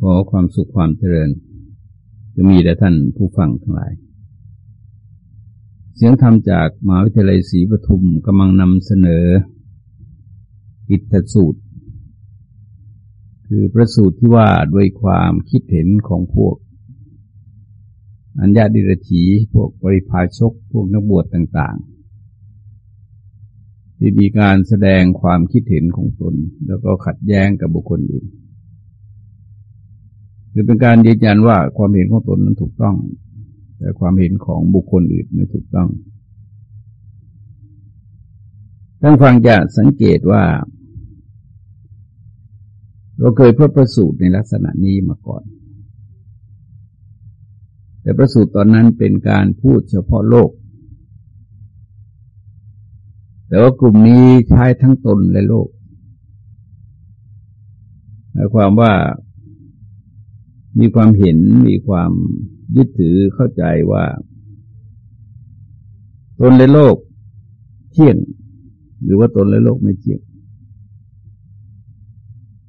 ขอความสุขความเจริญ จะมีแด่ท่านผู้ฟังทั้งหลาย เสียงธรรมจากมหาวิทยาลัยศรีปทุมกำลังนำเสนอ อิทธสูตร คือประสูตรที่ว่าด้วยความคิดเห็นของพวก อัญญาดิรถีพวกปริพาชก พวกนักบวชต่าง ๆ ที่มีการแสดงความคิดเห็นของตนแล้วก็ขัดแย้งกับบุคคลอื่น คือเป็นการยืนยันว่าความเห็นของตนนั้นถูกต้อง แต่ความเห็นของบุคคลอื่นไม่ถูกต้องท่านฟังจะสังเกตว่า เราเคยพบประสูตรในลักษณะนี้มาก่อน แต่ประสูตรตอนนั้นเป็นการพูดเฉพาะโลก แต่ว่ากลุ่มนี้ใช้ทั้งตนและโลกหมายความว่า มีความเห็นมีความยึดถือเข้าใจว่า ตนและโลกเที่ยง หรือว่าตนและโลกไม่เที่ยง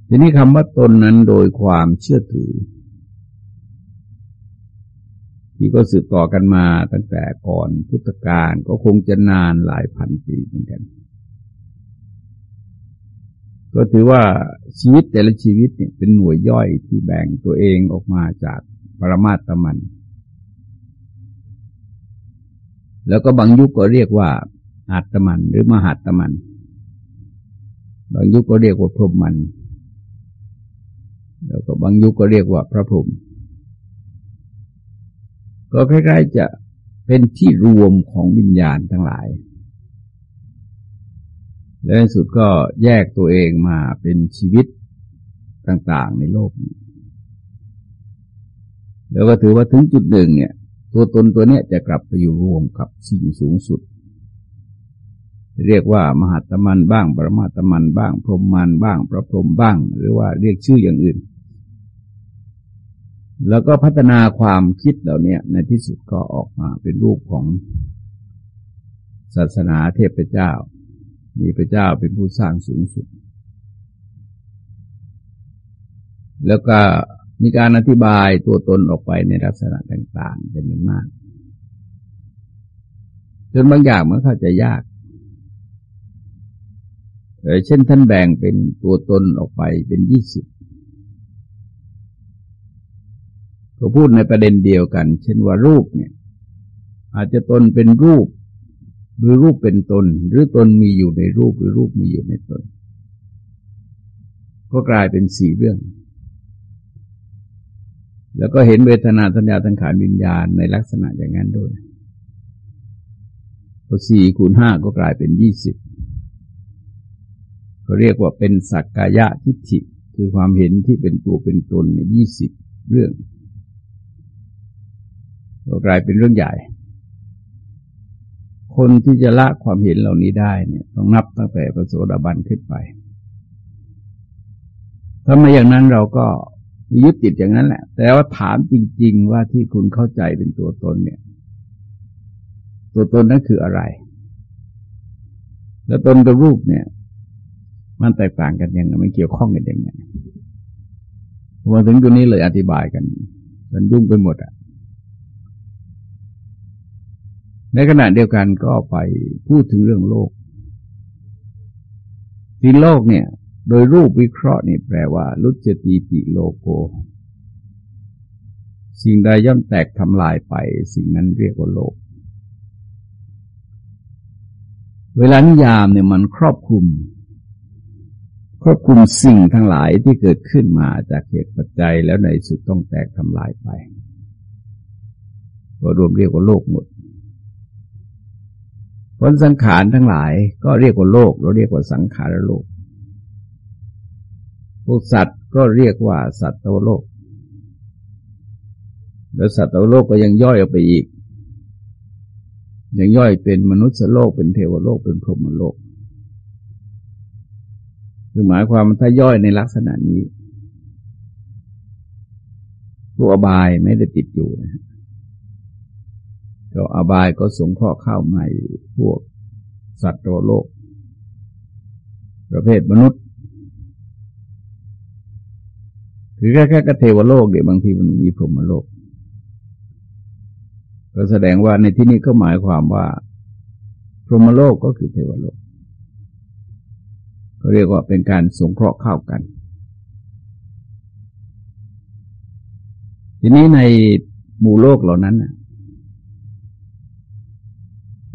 ทีนี้คำว่าตนนั้นโดยความเชื่อถือ ที่ก็สืบต่อกันมาตั้งแต่ก่อนพุทธกาลก็คงจะนานหลายพันปีเหมือนกัน ก็ถือว่าชีวิตแต่ละชีวิตเนี่ยเป็นหน่วยย่อยที่แบ่งตัวเองออกมาจากปรมาตมัน แล้วก็บางยุคก็เรียกว่าอาตมันหรือมหาตมัน บางยุคก็เรียกว่าพรหมมัน แล้วก็บางยุคก็เรียกว่าพระพรหมก็คล้ายๆจะเป็นที่รวมของวิญญาณทั้งหลาย และในสุดก็แยกตัวเองมาเป็นชีวิตต่างๆในโลกนี้ แล้วก็ถือว่าถึงจุดหนึ่งเนี่ย ตัวตนตัวเนี้ยจะกลับไปอยู่รวมกับสิ่งสูงสุด เรียกว่ามหาตมันบ้าง ปรมาตมันบ้าง พรหมมันบ้างพระพรหมบ้าง หรือว่าเรียกชื่ออย่างอื่น แล้วก็พัฒนาความคิดเหล่านี้ในที่สุดก็ออกมาเป็นรูปของศาสนาเทพเจ้า มีพระเจ้าเป็นผู้สร้างสูงสุด แล้วก็มีการอธิบายตัวตนออกไปในลักษณะต่าง ๆ เป็นมาก จนบางอย่างมันเข้าใจยากเช่นท่านแบ่งเป็นตัวตนออกไปเป็นยี่สิบก็พูดในประเด็นเดียวกัน เช่นว่ารูปเนี่ย อาจจะตนเป็นรูป หรือรูปเป็นตน หรือตนมีอยู่ในรูปหรือรูปมีอยู่ในตน ก็กลายเป็นสี่เรื่อง แล้วก็เห็นเวทนาสัญญาสังขารวิญญาณในลักษณะอย่างนั้นด้วยพอสี่คูณห้าก็กลายเป็นยี่สิบก็เรียกว่าเป็นสักกายะทิฏฐิคือความเห็นที่เป็นตัวเป็นตนในยี่สิบเรื่อง ก็กลายเป็นเรื่องใหญ่ คนที่จะละความเห็นเหล่านี้ได้เนี่ย ต้องนับตั้งแต่พระโสดาบันขึ้นไปถ้าไม่อย่างนั้นเราก็ยึดติดอย่างนั้นแหละ แต่ว่าถามจริง ๆ ว่าที่คุณเข้าใจเป็นตัวตนเนี่ย ตัวตนนั้นคืออะไร แล้วตนกับรูปเนี่ย มันแตกต่างกันยังไงมันเกี่ยวข้องกันยังไงพอถึงตัวนี้เลยอธิบายกันมันยุ่งไปหมดอะ ในขณะเดียวกันก็ไปพูดถึงเรื่องโลกที่โลกเนี่ย โดยรูปวิเคราะห์นี่แปลว่า ลุจตีติโลโก สิ่งใดย่อมแตกทำลายไป สิ่งนั้นเรียกว่าโลก เวลานิยามเนี่ยมันครอบคลุม ครอบคลุมสิ่งทั้งหลายที่เกิดขึ้นมาจากเหตุปัจจัยแล้วในสุดต้องแตกทำลายไปก็รวมเรียกว่าโลกหมด ผลสังขารทั้งหลายก็เรียกว่าโลก เราเรียกว่าสังขารโลก พวกสัตว์ก็เรียกว่าสัตว์โลก แล้วสัตว์โลกก็ยังย่อยออกไปอีก ยังย่อยเป็นมนุษย์โลก เป็นเทวโลก เป็นพรหมโลก คือหมายความถ้าย่อยในลักษณะนี้ตัวอบายไม่ได้ติดอยู่นะ ก็อบายก็สงเคราะห์เข้าในพวกสัตว์โลก ประเภทมนุษย์คือแค่แค่กเทวโลกเดี๋ยวบางทีมันมีพรหมโลก ก็แสดงว่าในที่นี้ก็หมายความว่า พรหมโลกก็คือเทวโลก ก็เรียกว่าเป็นการสงเคราะห์เข้ากัน ทีนี้ในหมู่โลกเหล่านั้น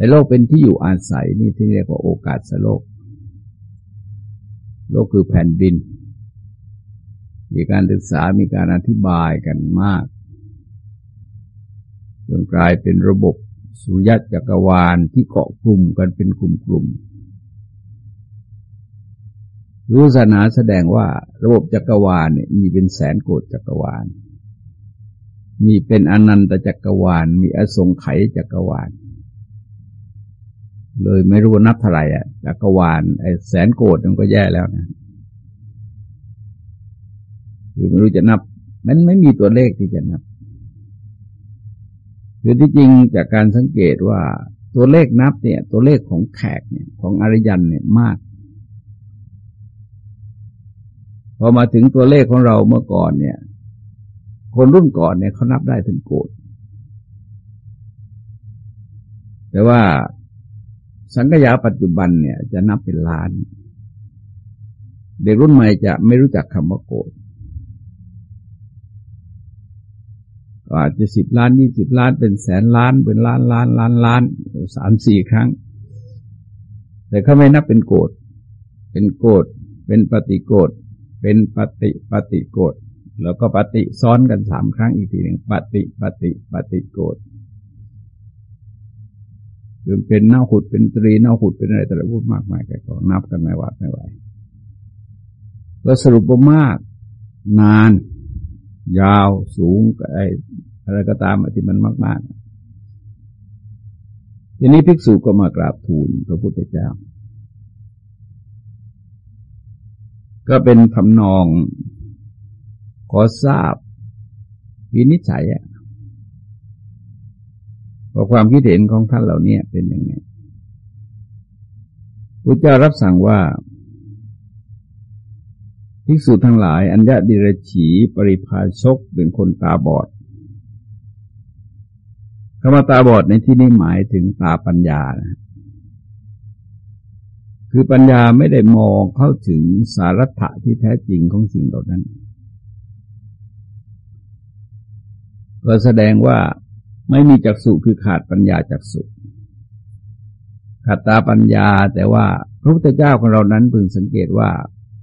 ในโลกเป็นที่อยู่อาศัยนี่ที่เรียกว่าโอกาสสโลก โลกคือแผ่นดิน มีการศึกษามีการอธิบายกันมากจนกลายเป็นระบบสุริยะจักรวาลที่เกาะกลุ่มกันเป็นกลุ่มๆรู้ศาสนาแสดงว่าระบบจักรวาลเนี่ยมีเป็นแสนโกดจักรวาล มีเป็นอนันตจักรวาล มีอสงไขยจักรวาล เลยไม่รู้นับเท่าไหร่อะจักรวาลไอ้แสนโกดมันก็แย่แล้วนะคือไม่รู้จะนับ มันไม่มีตัวเลขที่จะนับคือที่จริงจากการสังเกตว่าตัวเลขนับเนี่ย ตัวเลขของแขกเนี่ย ของอริยันเนี่ยมากพอมาถึงตัวเลขของเราเมื่อก่อนเนี่ย คนรุ่นก่อนเนี่ยเขานับได้ถึงโกดแต่ว่า สังกยาปัจจุบันเนี่ย จะนับเป็นล้าน เด็กรุ่นใหม่จะไม่รู้จักคำว่าโกดอาจจะสิบล้านยี่สิบล้านเป็นแสนล้าน เป็นล้านล้านล้านล้านสามสี่ครั้ง แต่เขาไม่นับเป็นโกดเป็นโกดเป็นปฏิโกดเป็นปฏิปฏิโกดแล้วก็ปฏิซ้อนกันสามครั้งอีกทีหนึ่งปฏิปฏิปฏิโกด จนเป็นเน่าขุดเป็นตรีเน่าขุดเป็นอะไรแต่ละพูดมากมายแกก็นับกันไม่วาดไม่ไหวก็สรุปว่ามาก นาน ยาวสูงอะไรก็ตามที่มันมาก ๆ ทีนี้ภิกษุก็มากราบทูลพระพุทธเจ้า ก็เป็นทำนอง ขอทราบวินิจฉัยอะ ว่าความคิดเห็นของท่านเหล่านี้เป็นยังไงพระเจ้ารับสั่งว่าภิกษุทั้งหลาย อัญญาดิรฉีปริภาชกเป็นคนตาบอดคำว่าตาบอดในที่นี้หมายถึงตาปัญญานะคือปัญญาไม่ได้มองเข้าถึงสารัตที่แท้จริงของสิ่งเหล่านั้น ก็แสดงว่า ไม่มีจักษุคือขาดปัญญาจักษุขาดตาปัญญาแต่ว่าพระพุทธเจ้าของเรานั้นพึงสังเกตว่า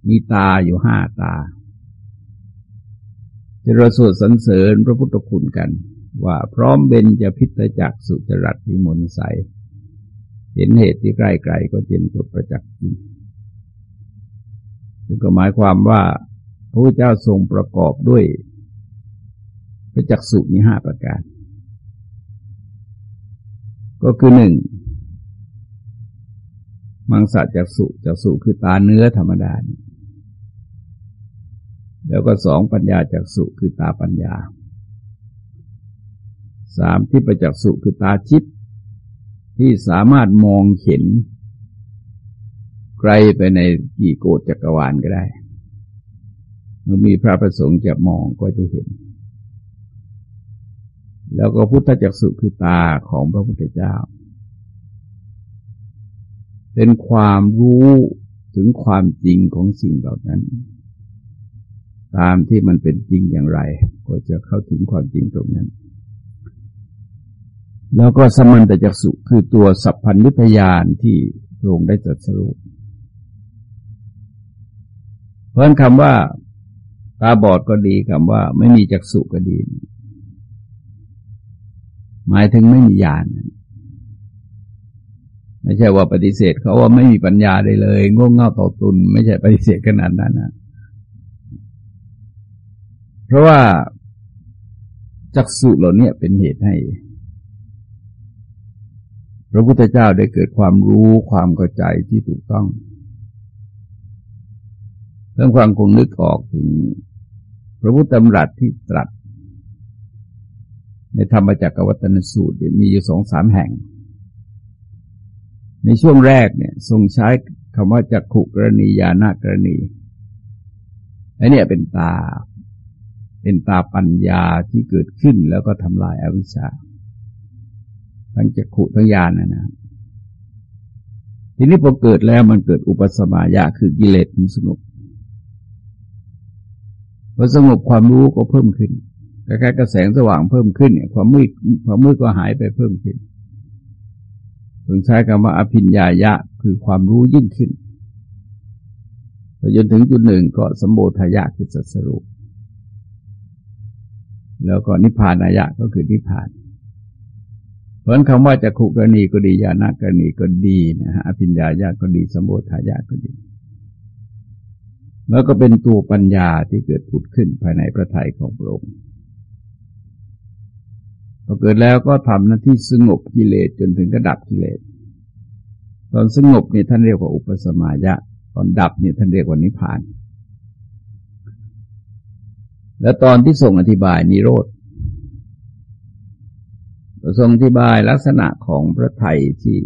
มีตาอยู่ห้าตาจะราสวดสรรเสริญพระพุทธคุณกัน ว่าพร้อมเบนจะพิจจักสุจรัตวิมลใส เห็นเหตุที่ใกล้ไกลก็เจนจุดประจักษ์จริงซึ่งก็หมายความว่าพระพุทธเจ้าทรงประกอบด้วยประจักษุมีห้าประการ ก็คือหนึ่งมังสะจักสุจักสุคือตาเนื้อธรรมดา แล้วก็สองปัญญาจักสุคือตาปัญญา สามที่ประจักสุคือตาชิดที่สามารถมองเห็นไกลไปในกี่โกดจักรวาลก็ได้ เมื่อมีพระประสงค์จะมองก็จะเห็น แล้วก็พุทธจักสุคือตาของพระพุทธเจ้า เป็นความรู้ถึงความจริงของสิ่งเหล่านั้น ตามที่มันเป็นจริงอย่างไร ก็จะเข้าถึงความจริงตรงนั้น แล้วก็สมันตจักสุคือตัวสัพพัญญุทยานที่พระองค์ได้จัดสรุปเพราะคำว่าตาบอดก็ดีคำว่า ไม่มีจักสุก็ดี หมายถึงไม่มีญาณไม่ใช่ว่าปฏิเสธเขาว่าไม่มีปัญญาได้เลยง่วงเง่าต่อตุน ไม่ใช่ปฏิเสธขนาดนั้นนะเพราะว่าจักสุเหล่านี้เป็นเหตุให้ พระพุทธเจ้าได้เกิดความรู้ความเข้าใจที่ถูกต้องเรื่องความคงนึกออกถึง พระพุทธธรรมรัตที่ตรัส ในธรรมจักรวัตนสูตรมีอยู่สองสามแห่ง ในช่วงแรกเนี่ยทรงใช้คำว่าจักขุกรณียานากรณีอันนี้เป็นตา เป็นตาปัญญาที่เกิดขึ้นแล้วก็ทำลายอาวิชชา ทั้งจักขุทั้งญาณนะนะทีนี้พอเกิดแล้วมันเกิดอุปสมายะคือกิเลสมันสงบพอสงบความรู้ก็เพิ่มขึ้น คล้ายๆกระแสงสว่างเพิ่มขึ้นเนี่ยความมืดความมืดก็หายไปเพิ่มขึ้นถึงใช้คำว่าอภิญญายะคือความรู้ยิ่งขึ้นพอจนถึงจุดหนึ่งก็สมโภทายะคือสัสรุปแล้วก็นิพพานายะก็คือนิพพาน เพราะคำว่าจะขุกรณีก็ดีญาณกรณีก็ดีนะฮะอภิญญายะก็ดีสมโภทายะก็ดี แล้วก็เป็นตัวปัญญาที่เกิดผุดขึ้นภายในพระทัยของพระองค์ พอเกิดแล้วก็ทำหน้าที่สงบกิเลสจนถึงกระดับกิเลส ตอนสงบเนี่ยท่านเรียกว่าอุปสมายะ ตอนดับเนี่ยท่านเรียกว่านิพพาน แล้วตอนที่ส่งอธิบายนิโรธทรงอธิบายลักษณะของพระไทยที่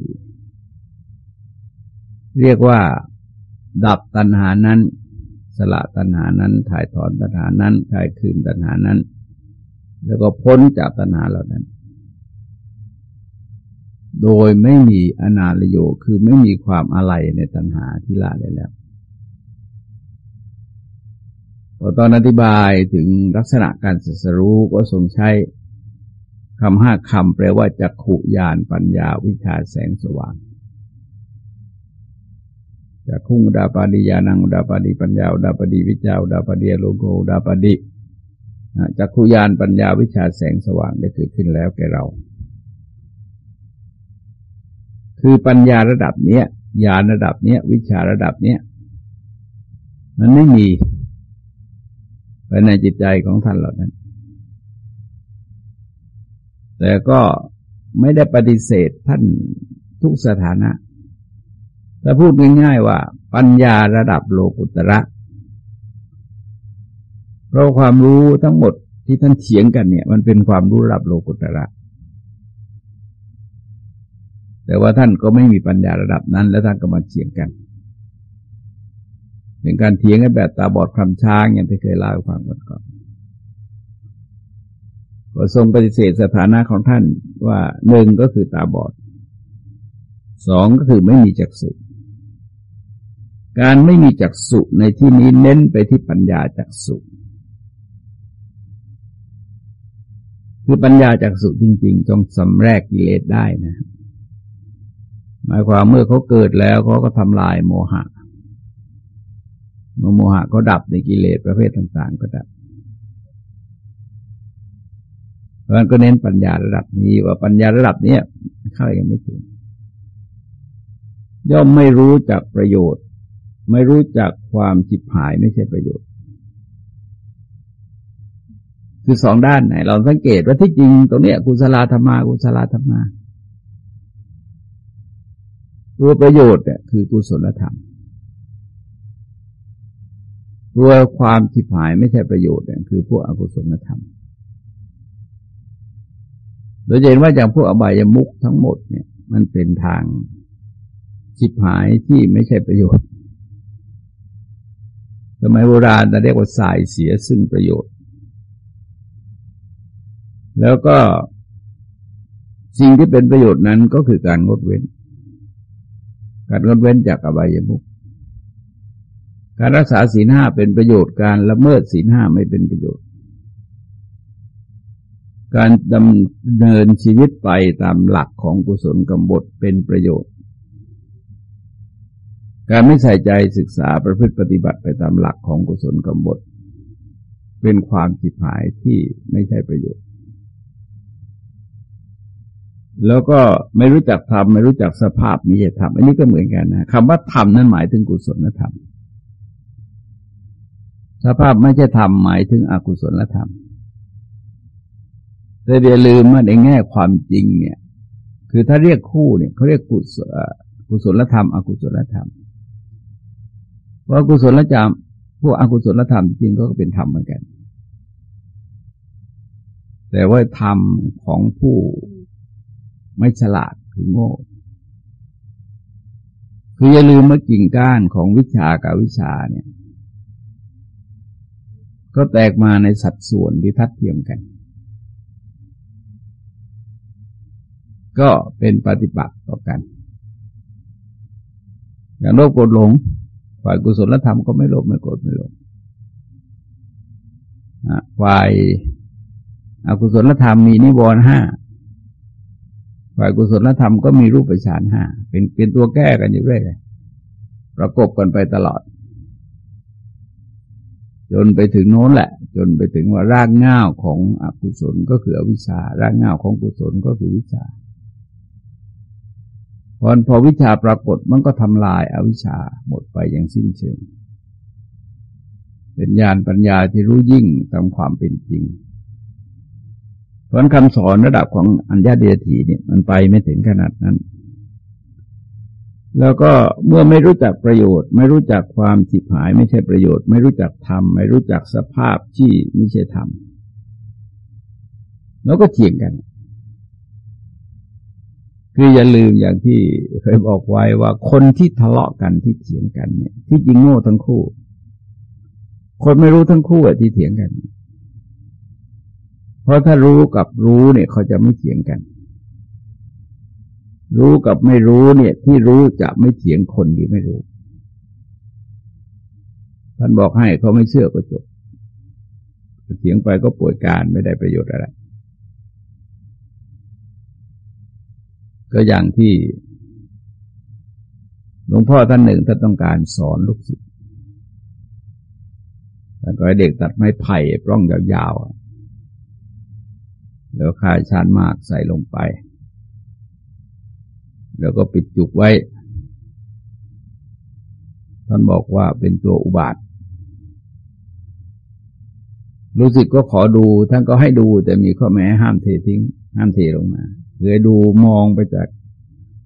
เรียกว่า ดับตัณหานั้น สละตัณหานั้น ถ่ายถอนตัณหานั้นคลายคืนตัณหานั้น แล้วก็พ้นจากตัณหาเหล่านั้น โดยไม่มีอนาลโยคือไม่มีความอะไรในตัณหาที่ละเลยแล้วพอตอนอธิบายถึงลักษณะการสัสรู้ก็ทรงใช้คำห้าคำแปลว่าจักขุยานปัญญาวิชาแสงสว่างจากคุ้งดาปาดิยานังดาปาดิปัญญาดาปาดิวิจาดาปาดิโลโกดาปาดิ จักขุยานปัญญาวิชาแสงสว่างได้เกิดขึ้นแล้วแก่เรา คือปัญญาระดับเนี้ยญาณระดับเนี้ยวิชาระดับเนี้ยมันไม่มีภายในจิตใจของท่านเหล่านั้น แต่ก็ไม่ได้ปฏิเสธท่านทุกสถานะแต่พูดง่ายๆว่า ปัญญาระดับโลกุตระ เพราะความรู้ทั้งหมดที่ท่านเถียงกันเนี่ย มันเป็นความรู้ระดับโลกุตระ แต่ว่าท่านก็ไม่มีปัญญาระดับนั้น แล้วท่านก็มาเถียงกันเป็นการเถียงกันแบบตาบอดคำช้างอย่างที่เคยเล่าให้ฟังก่อนก่อนก็ทรงปฏิเสธสถานะของท่านว่าหนึ่งก็คือตาบอดสองก็คือไม่มีจักษุการไม่มีจักษุในที่นี้เน้นไปที่ปัญญาจักษุ คือปัญญาจากสุจริง ๆจงสำแรกกิเลสได้นะหมายความเมื่อเขาเกิดแล้วเขาก็ทำลายโมหะ เมื่อโมหะก็ดับในกิเลสประเภทต่าง ๆ ก็ดับเพราะนั้นก็เน้นปัญญาระดับนี้ว่าปัญญาระดับนี้เข้ายังไม่ถึง ย่อมไม่รู้จักประโยชน์ ไม่รู้จักความจิบหายไม่ใช่ประโยชน์ คือสองด้านไหน เราสังเกตว่าที่จริงตรงนี้กุศลธรรมากุศลธรรมาตัวประโยชน์เนี่ยคือกุศลธรรมตัวความทิพายไม่ใช่ประโยชน์เนี่ยคือพวกอกุศลธรรมโดยเห็นว่าอย่างพวกอบายมุกทั้งหมดเนี่ย มันเป็นทางจิบหายที่ไม่ใช่ประโยชน์ สมัยโบราณเราเรียกว่าสายเสียซึ่งประโยชน์ แล้วก็สิ่งที่เป็นประโยชน์นั้นก็คือการงดเว้น การงดเว้นจากอบายมุขการรักษาศีลห้าเป็นประโยชน์การละเมิดศีลห้าไม่เป็นประโยชน์ การดำเนินชีวิตไปตามหลักของกุศลกรรมบทเป็นประโยชน์ การไม่ใส่ใจศึกษาประพฤติปฏิบัติไปตามหลักของกุศลกรรมบทเป็นความผิดหายที่ไม่ใช่ประโยชน์ แล้วก็ไม่รู้จักธรรมไม่รู้จักสภาพมีเหตุธรรมอันนี้ก็เหมือนกันนะคำว่าธรรมนั้นหมายถึงกุศลธรรม สภาพไม่ใช่ธรรมหมายถึงอกุศลธรรมแต่เดี๋ยวลืมว่าในแง่ความจริงเนี่ย คือถ้าเรียกคู่เนี่ยเขาเรียกกุศลกุศลธรรม อกุศลธรรม เพราะกุศลธรรมพวกอกุศลธรรมจริงก็เป็นธรรมเหมือนกัน แต่ว่าธรรมของผู้ ไม่ฉลาดคือโง่ คืออย่าลืมว่ากิ่งก้านของวิชากับวิชาเนี่ย ก็แตกมาในสัดส่วนที่ทัดเทียมกัน ก็เป็นปฏิบัติต่อกัน อย่างโลภโกรธหลงฝ่ายกุศลธรรมก็ไม่โลภไม่โกรธไม่หลงฝ่ายอากุศลธรรมมีนิวรณ์ห้า ฝ่ายกุศลธรรมก็มีรูปฌานห้าเป็นเป็นตัวแก้กันอยู่เรื่อยประกบกันไปตลอด จนไปถึงโน้นแหละ จนไปถึงว่ารากง่าวของอกุศลก็คืออวิชชารากง่าวของกุศลก็คือวิชาพอพอวิชาปรากฏมันก็ทำลายอาวิชชาหมดไปอย่างสิ้นเชิงเป็นญาณปัญญาที่รู้ยิ่งตามความเป็นจริง พราะคำสอนระดับของอัญญาเดียถีเนี่ยมันไปไม่ถึงขนาดนั้น แล้วก็เมื่อไม่รู้จักประโยชน์ ไม่รู้จักความสิบหาย ไม่ใช่ประโยชน์ ไม่รู้จักธรรม ไม่รู้จักสภาพที่ไม่ใช่ธรรมแล้วก็เถียงกัน คืออย่าลืมอย่างที่เคยบอกไว้ว่าคนที่ทะเลาะกันที่เถียงกันเนี่ย ที่จริงโง่ทั้งคู่ คนไม่รู้ทั้งคู่อะที่เถียงกันเเพราะถ้ารู้กับรู้เนี่ยเขาจะไม่เถียงกัน รู้กับไม่รู้เนี่ย ที่รู้จะไม่เถียงคนที่ไม่รู้ ท่านบอกให้เขาไม่เชื่อก็จบเถียงไปก็ป่วยการไม่ได้ประโยชน์อะไร ก็อย่างที่หลวงพ่อท่านหนึ่งท่านต้องการสอนลูกศิษย์แต่ก็ให้เด็กตัดไม้ไผ่ปล้องยาวๆ แล้วคายชานมากใส่ลงไป แล้วก็ปิดจุกไว้ ท่านบอกว่าเป็นตัวอุบาทรู้สึกก็ขอดู ท่านก็ให้ดูแต่มีข้อแม้ห้ามเททิ้ง ห้ามเทลงมาเลยดูมองไปจาก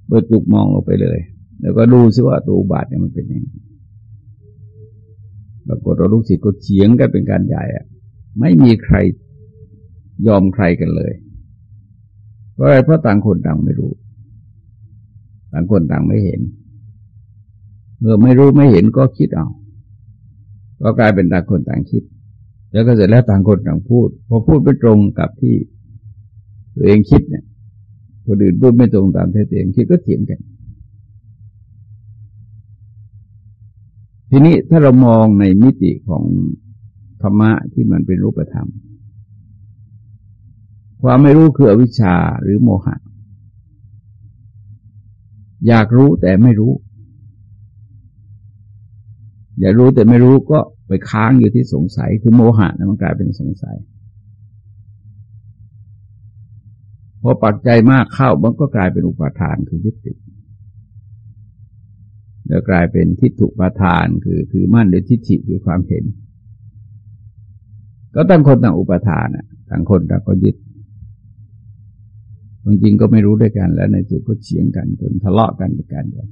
เปิดจุกมองลงไปเลย แล้วก็ดูซิว่าตัวอุบาทเนี่ยมันเป็นยังไงปรากฏเราลูกศิษย์ก็เฉียงกันเป็นการใหญ่อะไม่มีใคร ยอมใครกันเลย เพราะอะไรเพราะต่างคนต่างไม่รู้ ต่างคนต่างไม่เห็น เมื่อไม่รู้ไม่เห็นก็คิดเอา ก็กลายเป็นต่างคนต่างคิด แล้วก็เสร็จแล้วต่างคนต่างพูด พอพูดไม่ตรงกับที่ตัวเองคิดเนี่ยคนอื่นพูดไม่ตรงตามที่ตัวเองคิดก็เถียงกัน ทีนี้ถ้าเรามองในมิติของธรรมะที่มันเป็นรูปธรรม ความไม่รู้คืออวิชชาหรือโมหะ อยากรู้แต่ไม่รู้ อยากรู้แต่ไม่รู้ก็ไปค้างอยู่ที่สงสัยคือโมหะนะมันกลายเป็นสงสัยพอปักใจมากเข้ามันก็กลายเป็นอุปาทานคือยึดติดแล้วกลายเป็นทิฏฐุปาทานคือคือมั่นหรือทิฏฐิคือความเห็น ก็ต่างคนต่างอุปาทาน่ะต่างคนต่างก็ยึด จริงก็ไม่รู้ด้วยกันแล้วในสุดก็เฉียงกันจนทะเลาะกันประการใหญ่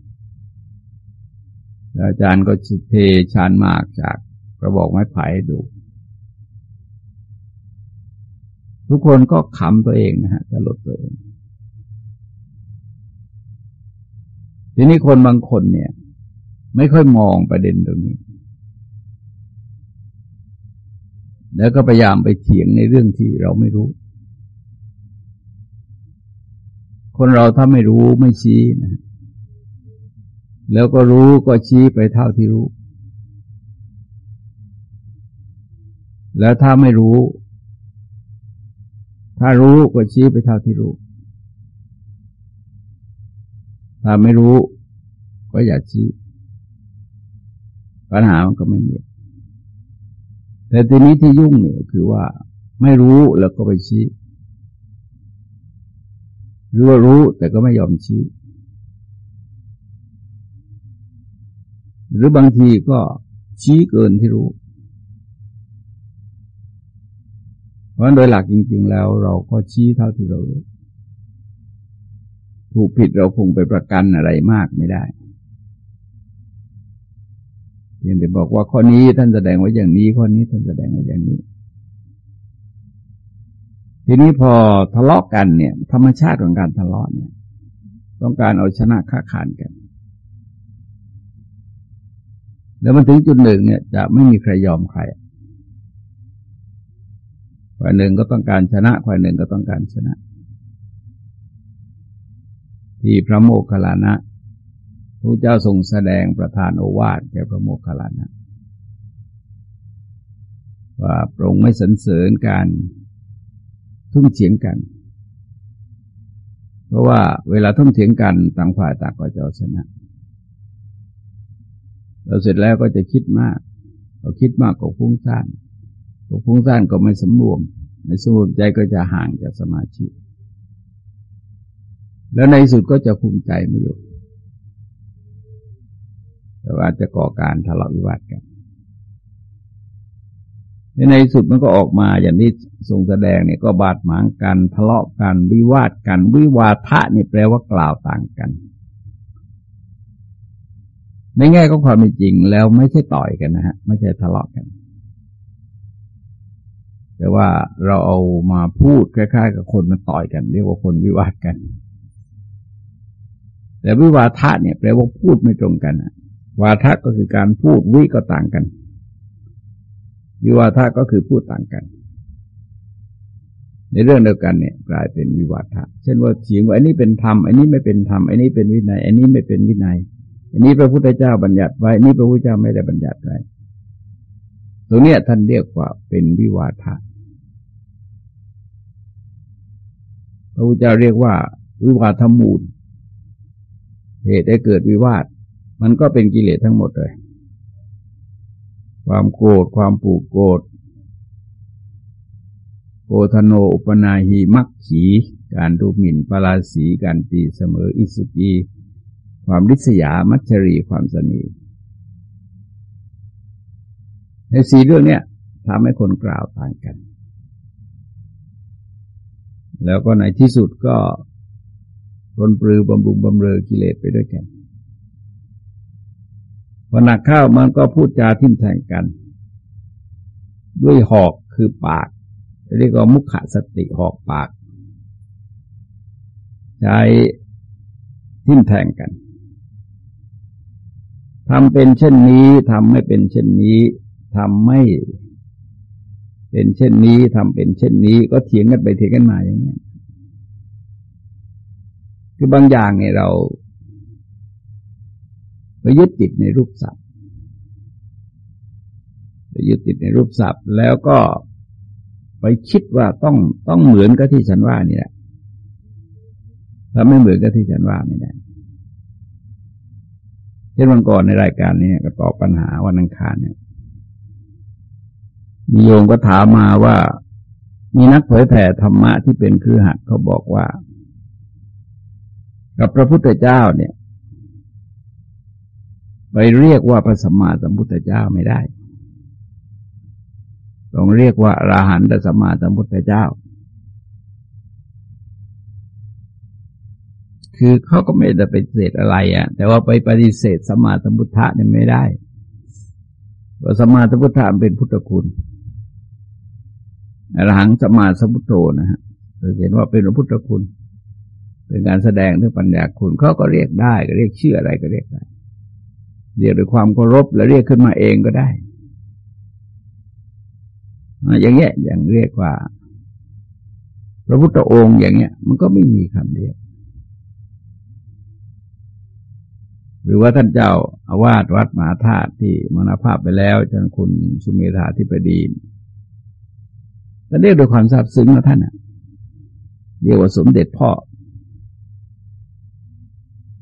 อาจารย์ก็เทชานมากจากกระบอกไม้ไผ่ดู ทุกคนก็ขำตัวเองนะฮะตลดตัวเอง ทีนี้คนบางคนเนี่ย ไม่ค่อยมองประเด็นตรงนี้ แล้วก็พยายามไปเถียงในเรื่องที่เราไม่รู้ คนเราถ้าไม่รู้ไม่ชี้นะแล้วก็รู้ก็ชี้ไปเท่าที่รู้ แล้วถ้าไม่รู้ ถ้ารู้ก็ชี้ไปเท่าที่รู้ ถ้าไม่รู้ก็อย่าชี้ปัญหามันก็ไม่มีแต่ทีนี้ที่ยุ่งเนี่ยคือว่าไม่รู้แล้วก็ไปชี้ รู้ว่ารู้แต่ก็ไม่ยอมชี้ หรือบางทีก็ชี้เกินที่รู้ เพราะโดยหลักจริง ๆ แล้วเราก็ชี้เท่าที่เรารู้ ถูกผิดเราคงไปประกันอะไรมากไม่ได้เพียงแต่บอกว่าข้อนี้ท่านแสดงไว้อย่างนี้ ข้อนี้ท่านแสดงไว้อย่างนี้ ทีนี้พอทะเลาะกันเนี่ย ธรรมชาติของการทะเลาะเนี่ย ต้องการเอาชนะค้าขานกัน แล้วมันถึงจุดหนึ่งเนี่ย จะไม่มีใครยอมใครฝ่ายหนึ่งก็ต้องการชนะฝ่ายหนึ่งก็ต้องการชนะ ที่พระโมคคัลลานะพระเจ้าทรงแสดงประธานโอวาทแก่พระโมคคัลลานะว่าพระองค์ไม่สรรเสริญการ ทุ่มเถียงกัน เพราะว่าเวลาทุ่มเถียงกันต่างฝ่ายต่างก็จะชนะเราเสร็จแล้วก็จะคิดมากเราคิดมากก็ฟุ้งซ่านพอฟุ้งซ่านก็ไม่สำรวมไม่สงบใจก็จะห่างจากสมาธิแล้วในสุดก็จะคุมใจไม่อยู่แต่ว่าจะก่อการทะเลาะวิวาทกัน ในสุดมันก็ออกมาอย่างที่ทรงแสดงเนี่ยก็บาดหมางกันทะเลาะกัน วิวาทกัน วิวาทะนี่แปลว่ากล่าวต่างกัน ในแง่ของความเป็นจริงแล้วไม่ใช่ต่อยกันนะฮะ ไม่ใช่ทะเลาะกัน แต่ว่าเราเอามาพูดคล้ายๆ กับคนมาต่อยกัน เรียกว่าคนวิวาทกัน แต่วิวาทะเนี่ยแปลว่าพูดไม่ตรงกันวาทะก็คือการพูดวิก็ต่างกัน วิวาทะก็คือพูดต่างกัน ในเรื่องเดียวกันเนี่ยกลายเป็นวิวาทะ เช่นว่าเถียงว่าอันนี้เป็นธรรม อันนี้ไม่เป็นธรรม อันนี้เป็นวินัย อันนี้ไม่เป็นวินัย อันนี้พระพุทธเจ้าบัญญัติไว้ อันี่พระพุทธเจ้าไม่ได้บัญญัติไว้ ตรงนี้ท่านเรียกว่าเป็นวิวาทะ พระพุทธเจ้าเรียกว่า วิวาทมูล เหตุได้เกิดวิวาท มันก็เป็นกิเลสทั้งหมดเลย ความโกรธความปูกโกรธโกธโนอุปนาหีมักขี การดูหมิ่นปราสีการตีเสมออิสุกีความริษยามัจฉรีความสนีในสีเรื่องเนี้ยทำให้คนกล่าวต่างกัน แล้วก็ในที่สุดก็รนปรือบำรุงบำเรอกิเลสไปด้วยกัน พอหนักเข้ามันก็พูดจาทิ่มแทงกัน ด้วยหอกคือปากเรียกว่ามุขสติหอกปาก ใช้ทิ่มแทงกันทำเป็นเช่นนี้ทำไม่เป็นเช่นนี้ทำไม่เป็นเช่นนี้ทำเป็นเช่นนี้ ก็เถียงกันไปเถียงกันมาอย่างเงี้ยคือบางอย่างเนี่ยเรา ไปยึดติดในรูปศัพท์ไปยึดติดในรูปศัพท์ แล้วก็ไปคิดว่าต้องต้องเหมือนกับที่ฉันว่านี่แหละถ้าไม่เหมือนกับที่ฉันว่าไม่ได้เช่นวันก่อนในรายการนี้ก็ตอบปัญหาวันอังคารเนี่ยมีโยมก็ถามมาว่า มีนักเผยแผ่ธรรมะที่เป็นคือหัดเขาบอกว่า กับพระพุทธเจ้าเนี่ย ไปเรียกว่าพระสัมมาสัมพุทธเจ้าไม่ได้ ต้องเรียกว่าราหันตสัมมาสัมพุทธเจ้า คือเขาก็ไม่ได้ไปเสดอะไรอะ่ะ แต่ว่าไปปฏิเสธสมมาธิพุทธะเนี่ยไม่ได้ว่าะสมมาธิพุทธะเป็นพุทธคุณอรหังสมมาสมุทโธนะฮะเราเห็นว่าเป็นพระพุทธคุณ เป็นการแสดงถึงปัญญาคุณเขาก็เรียกได้ก็เรียกชื่ออะไรก็เรียกได้ เรียกด้วยความเคารพแล้วเรียกขึ้นมาเองก็ได้อย่างเงี้ยอย่างเรียกว่า พระพุทธองค์อย่างเงี้ย มันก็ไม่มีคำเรียก หรือว่าท่านเจ้าอาวาสวัดมหาธาตุที่มรณภาพไปแล้วจันคุณสุเมธาธิปดีท่านเรียกด้วยความซาบซึ้งนะท่านอะเรียกว่าสมเด็จพ่อ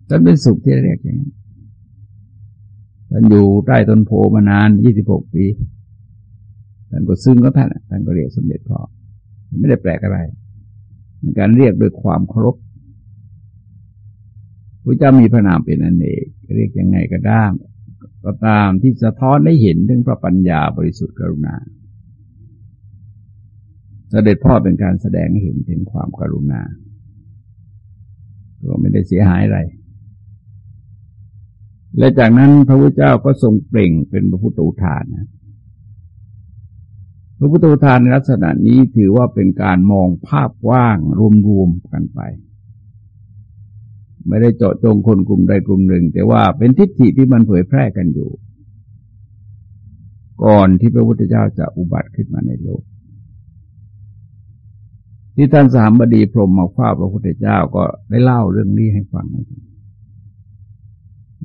ท่านเป็นสุขที่เรียกอย่างนี้ ท่านอยู่ใต้ต้นโพมานานยี่สิบหกปีท่านก็ซึ้งก็ท่านท่านก็เรียกสมเด็จพ่อไม่ได้แปลกอะไรในการเรียกด้วยความเคารพพระเจ้ามีพระนามเป็นอันเอกเรียกยังไงก็ได้ก็ตามที่สะท้อนได้เห็นถึงพระปัญญาบริสุทธิ์กรุณาเสด็จพ่อเป็นการแสดงให้เห็นถึงความกรุณาก็ไม่ได้เสียหายอะไร และจากนั้นพระพุทธเจ้าก็ทรงเปล่งเป็นพระพุทธอุทานนะพระพุทธอุทานในลักษณะนี้ถือว่าเป็นการมองภาพกว้างรวมๆกันไป ไม่ได้เจาะจงคนกลุ่มใดกลุ่มหนึ่ง แต่ว่าเป็นทิฏฐิที่มันเผยแพร่กันอยู่ ก่อนที่พระพุทธเจ้าจะอุบัติขึ้นมาในโลกที่ท่านสามบดีพรมมาคว้าพระพุทธเจ้าก็ได้เล่าเรื่องนี้ให้ฟัง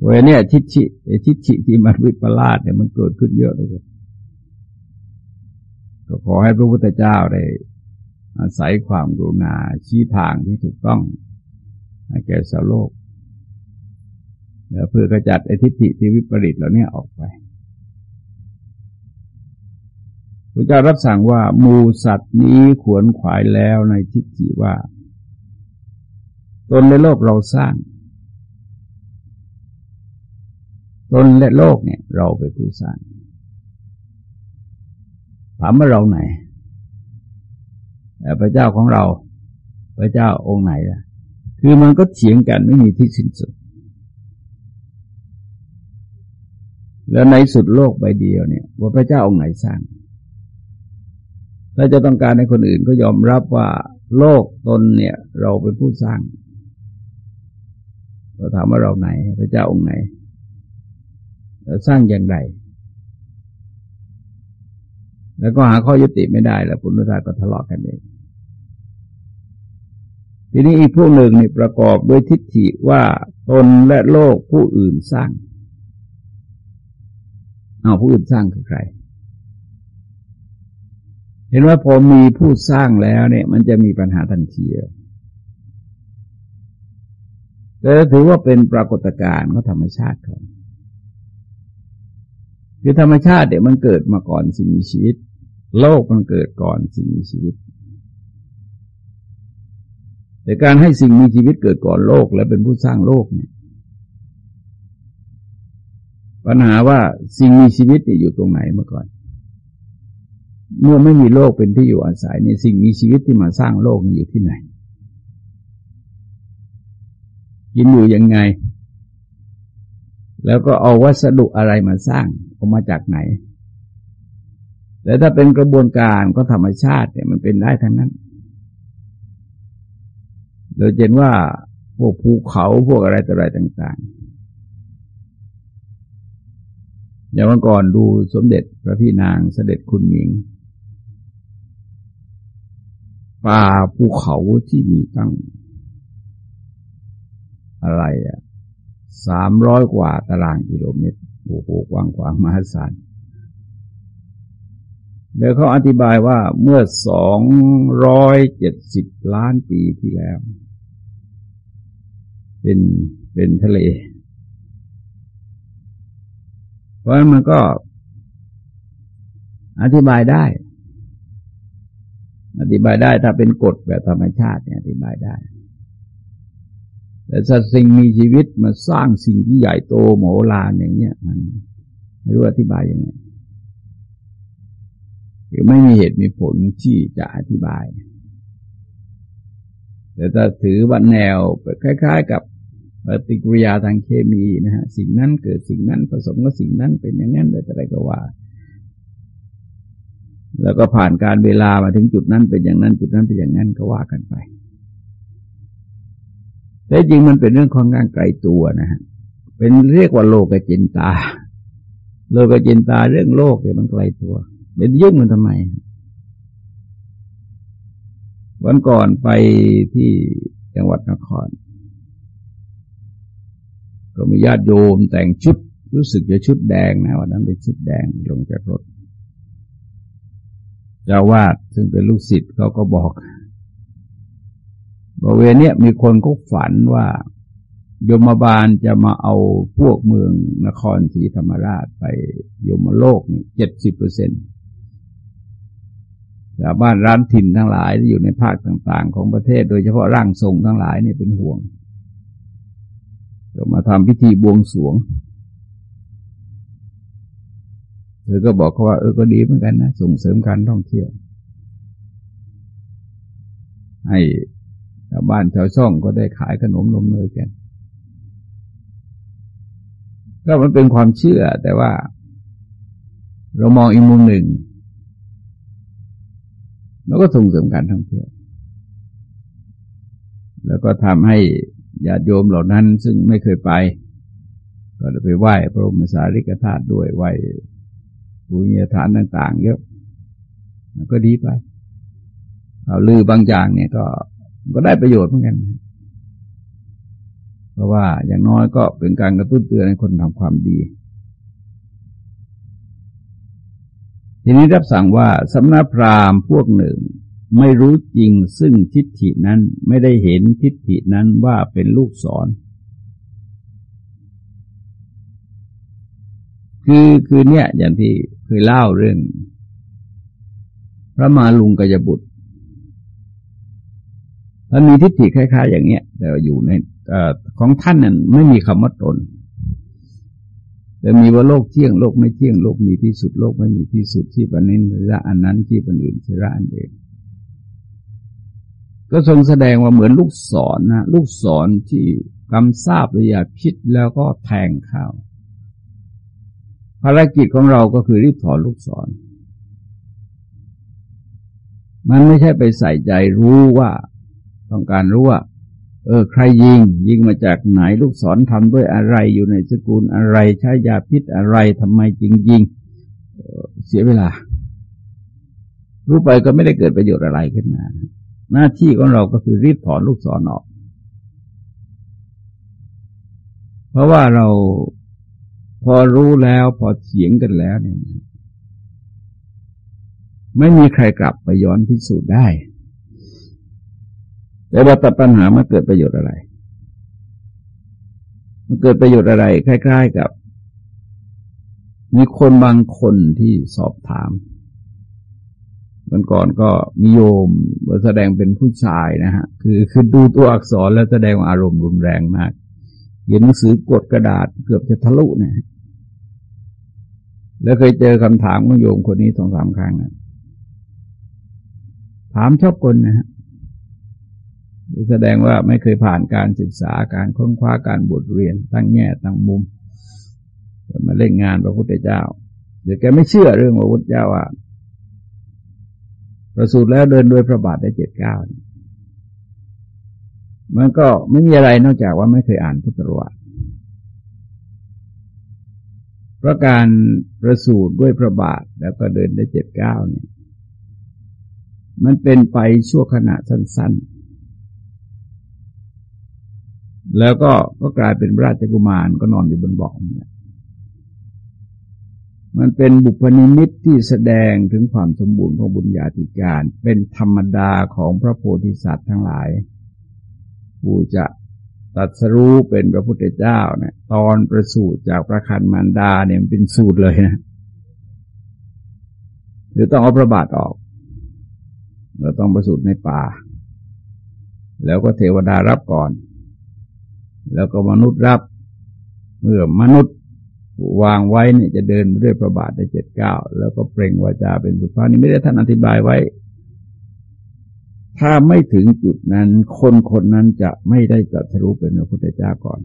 เวเนี่ยทิชิทิชิที่มันวิปลาสเนี่ยมันเกิดขึ้นเยอะเลยก็ขอให้พระพุทธเจ้าได้อาศัยความกรุณาชี้ทางที่ถูกต้องแก่สาวโลก แล้วเพื่อกระจัดไอทิฏฐิที่วิปริตเหล่านี้ออกไปพระเจ้ารับสั่งว่ามูสัตว์นี้ขวนขวายแล้วในทิฏฐิว่า ตนและโลกเราสร้าง ตนและโลกเนี่ย เราเป็นผู้สร้างถามว่าเราไหนพระเจ้าของเรา พระเจ้าองค์ไหนล่ะ คือมันก็เถียงกันไม่มีที่สิ้นสุด แล้วในสุดโลกใบเดียวเนี่ย ว่าพระเจ้าองค์ไหนสร้างถ้าจะต้องการให้คนอื่นก็ยอมรับว่าโลกตนเนี่ย เราเป็นผู้สร้างเราถามว่าเราไหน พระเจ้าองค์ไหน สร้างอย่างไร แล้วก็หาข้อยุติไม่ได้ แล้วปุณณธาก็ทะเลาะกันเองทีนี้อีกพวกหนึ่งนี่ประกอบด้วยทิฏฐิว่าตนและโลกผู้อื่นสร้าง เอาผู้อื่นสร้างคือใคร เห็นว่าพอมีผู้สร้างแล้วเนี่ย มันจะมีปัญหาทันทีแต่ถือว่าเป็นปรากฏการณ์ของธรรมชาติเขา คือธรรมชาติเนี่ยมันเกิดมาก่อนสิ่งมีชีวิต โลกมันเกิดก่อนสิ่งมีชีวิต แต่การให้สิ่งมีชีวิตเกิดก่อนโลกและเป็นผู้สร้างโลกเนี่ย ปัญหาว่าสิ่งมีชีวิตเนี่ยอยู่ตรงไหนเมื่อก่อน เมื่อไม่มีโลกเป็นที่อยู่อาศัยในสิ่งมีชีวิตที่มาสร้างโลกนี่อยู่ที่ไหนกินอยู่ยังไง แล้วก็เอาวัสดุอะไรมาสร้าง ออกมาจากไหน แต่ถ้าเป็นกระบวนการก็ธรรมชาติเนี่ยมันเป็นได้ทั้งนั้นโดยเห็นว่าพวกภูเขาพวกอะไรต่ออะไรต่าง ๆ อย่างเมื่อก่อนดูสมเด็จพระพี่นางเสด็จคุณหมิง ป่าภูเขาที่มีตั้ง อะไรอะสามร้อยกว่าตารางกิโลเมตร โอ้โหกว้างกว้างมหาศาลแล้วเขาอธิบายว่าเมื่อสองร้อยเจ็ดสิบล้านปีที่แล้ว เป็นเป็นทะเล เพราะมันก็อธิบายได้ อธิบายได้ถ้าเป็นกฎแบบธรรมชาติเนี่ยอธิบายได้ แต่ถ้าสิ่งมีชีวิตมาสร้างสิ่งที่ใหญ่โตโหมลานอย่างเนี้ยมันไม่รู้อธิบายยังไงคือไม่มีเหตุมีผลที่จะอธิบาย แต่ถ้าถือว่าแนวคล้าย ๆ กับปฏิกิริยาทางเคมีนะฮะสิ่งนั้นเกิดสิ่งนั้นผสมกับสิ่งนั้นเป็นอย่างนั้นอะไรก็ว่า แล้วก็ผ่านการเวลามาถึงจุดนั้นเป็นอย่างนั้น จุดนั้นเป็นอย่างนั้นก็ว่ากันไป แต่จริงมันเป็นเรื่องของงานไกลตัวนะฮะเป็นเรียกว่าโลกจินตา โลกจินตาเรื่องโลกเนี่ยมันไกลตัวเป็นยุ่งมันทำไม วันก่อนไปที่จังหวัดนคร ก็มีญาติโยมแต่งชุดรู้สึกจะชุดแดงนะวันนั้นเป็นชุดแดงลงจากรถจ้าวาดซึ่งเป็นลูกศิษย์เขาก็บอก บริเวณเนี้ยมีคนก็ฝันว่ายมบาลจะมาเอาพวกเมืองนครศรีธรรมราชไปยมโลกนี่เจ็ดสิบเปอร์เซ็นต์ชาวบ้านร้านถิ่นทั้งหลายที่อยู่ในภาคต่าง ๆ ของประเทศ โดยเฉพาะร่างทรงทั้งหลายนี่เป็นห่วงจะมาทำพิธีบวงสรวงเธอก็บอกเขาว่าเออก็ดีเหมือนกันนะ ส่งเสริมการท่องเที่ยว ให้ ชาวบ้านชาวช่องก็ได้ขายขนมนมเนยกันก็มันเป็นความเชื่อแต่ว่า เรามองอีกมุมหนึ่งเราก็ส่งเสริมการท่องเที่ยว แล้วก็ทำให้ญาติโยมเหล่านั้นซึ่งไม่เคยไป ก็จะไปไหว้พระบรมสารีริกธาตุด้วยไหว้ปุญญาฐานต่าง ๆ เยอะก็ดีไปทข่าลือบางอย่างเนี่ยก็ ก็ได้ประโยชน์เหมือนกัน เพราะว่าอย่างน้อยก็เป็นการกระตุ้นเตือนให้คนทำความดี ทีนี้รับสั่งว่าสำนักพราหมณ์พวกหนึ่งไม่รู้จริงซึ่งทิฏฐินั้นไม่ได้เห็นทิฏฐินั้นว่าเป็นลูกศร คือคือเนี่ยอย่างที่เคยเล่าเรื่อง พระมาลุงกยบุตร มันมีทิฏฐิคล้าย ๆ อย่างเนี้ย แต่อยู่ในอของท่านนั้นไม่มีคำว่าตนแต่มีว่าโลกเที่ยงโลกไม่เที่ยงโลกมีที่สุดโลกไม่มีที่สุดที่ปันนี้ระอันนั้นที่ปันอื่นที่ระอันเองก็ทรงแสดงว่าเหมือนลูกศรนนะลูกศรที่กำทราบระยะพิษแล้วก็แทงเข้าภารกิจของเราก็คือรีบถอนลูกศร มันไม่ใช่ไปใส่ใจรู้ว่า ต้องการรู้ว่า เออ ใครยิง ยิงมาจากไหนลูกศรทำด้วยอะไรอยู่ในสกุลอะไร ใช้ยาพิษอะไรทำไมจริงยิงเสียเวลา รู้ไปก็ไม่ได้เกิดประโยชน์อะไรขึ้นมา หน้าที่ของเราก็คือรีบถอนลูกศรออก เพราะว่าเราพอรู้แล้วพอเถียงกันแล้วเนี่ย ไม่มีใครกลับไปย้อนพิสูจน์ได้ แต่ว่าตัดปัญหามันเกิดประโยชน์อะไร มันเกิดประโยชน์อะไร คล้าย ๆ กับ มีคนบางคนที่สอบถามมันก่อนก็มีโยมแสดงเป็นผู้ชายนะฮะ คือคือดูตัวอักษรแล้วแสดงอารมณ์รุนแรงมากเขียนหนังสือกดกระดาษเกือบจะทะลุเนี่ยแล้วเคยเจอคำถามของโยมคนนี้สองสามครั้งนะถามชอบคนนะฮะ แสดงว่าไม่เคยผ่านการศึกษาการค้นคว้าการบทเรียนตั้งแง่ตั้งมุมมาเล่นงานพระพุทธเจ้าเดี๋ยวแกไม่เชื่อเรื่องพระพุทธเจ้าว่าประสูติแล้วเดินด้วยพระบาทได้เจ็ดเก้ามันก็ไม่มีอะไรนอกจากว่าไม่เคยอ่านพุทธประวัติเพราะการประสูติด้วยพระบาทแล้วก็เดินได้เจ็ดเก้าเนี่ย มันเป็นไปชั่วขณะสั้น ๆ แล้วก็ก็กลายเป็นราชกุมารก็นอนอยู่บนเบาะนี่มันเป็นบุพนิมิตที่แสดงถึงความสมบูรณ์ของบุญญาธิการ เป็นธรรมดาของพระโพธิสัตว์ทั้งหลาย ผู้จะตัดสรู้เป็นพระพุทธเจ้าเนี่ยตอนประสูติจากพระคันมารดาเนี่ยเป็นสูตรเลยนะหรือต้องเอาพระบาทออกเราต้องประสูติในป่า แล้วก็เทวดารับก่อน แล้วก็มนุษย์รับ เมื่อมนุษย์วางไว้เนี่ยจะเดินด้วยประบาทได้เจ็ดเก้าแล้วก็เปล่งวาจาเป็นสุภาพนี่ไม่ได้ท่านอธิบายไว้ ถ้าไม่ถึงจุดนั้น คนคนนั้นจะไม่ได้จัดรู้เป็นพระพุทธเจ้าก่อน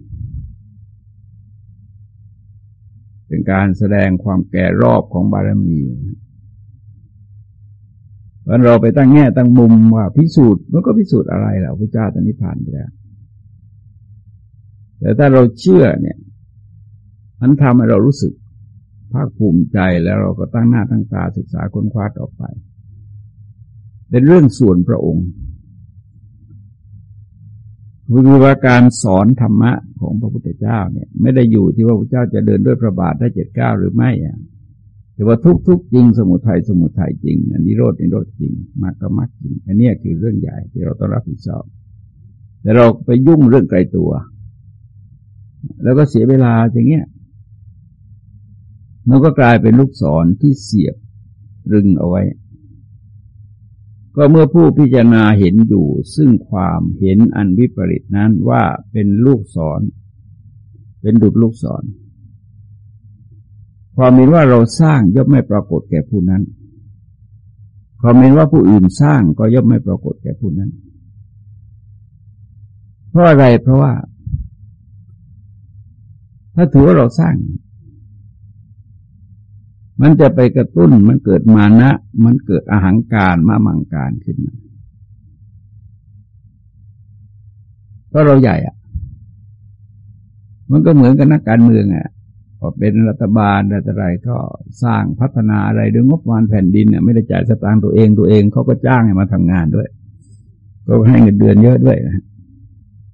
เป็นการแสดงความแก่รอบของบารมีวันเราไปตั้งแง่ตั้งมุมว่าพิสูจน์มันก็พิสูจน์อะไรล่ะพระเจ้าตอนนี้ผ่านไปแล้ว แต่ถ้าเราเชื่อเนี่ย มันทำให้เรารู้สึกภาคภูมิใจแล้วเราก็ตั้งหน้าตั้งตาศึกษาค้นคว้าต่อไป เป็นเรื่องส่วนพระองค์คือว่าการสอนธรรมะของพระพุทธเจ้าเนี่ย ไม่ได้อยู่ที่ว่าพระเจ้าจะเดินด้วยพระบาทได้เจ็ดเก้าหรือไม่อะแต่ว่าทุกทุกจริงสมุทัยสมุทัยจริงอันนี้โรดนิโรธจริงมากก็มากจริงอันนี้คือเรื่องใหญ่ที่เราต้องรับผิดชอบ แต่เราไปยุ่งเรื่องไกลตัว แล้วก็เสียเวลาอย่างเงี้ยมันก็กลายเป็นลูกศรที่เสียบรึงเอาไว้ ก็เมื่อผู้พิจารณาเห็นอยู่ซึ่งความเห็นอันวิปริตนั้นว่าเป็นลูกศร เป็นดุจลูกศร ความเห็นว่าเราสร้างย่อมไม่ปรากฏแก่ผู้นั้น ความเห็นว่าผู้อื่นสร้างก็ย่อมไม่ปรากฏแก่ผู้นั้น เพราะอะไรเพราะว่า ถ้าถือว่าเราสร้าง มันจะไปกระตุ้นมันเกิดมานะ มันเกิดอาหางการมามังการขึ้นมาเพราะเราใหญ่อะมันก็เหมือนกับนักการเมืองอะพอเป็นรัฐบาลอะไรก็สร้างพัฒนาอะไรด้วยงบประมาณแผ่นดินเนี่ยไม่ได้จ่ายสตางค์ตัวเองตัวเองเขาก็จ้างให้มาทำงานด้วย ก็ให้เงินเดือนเยอะด้วยนะ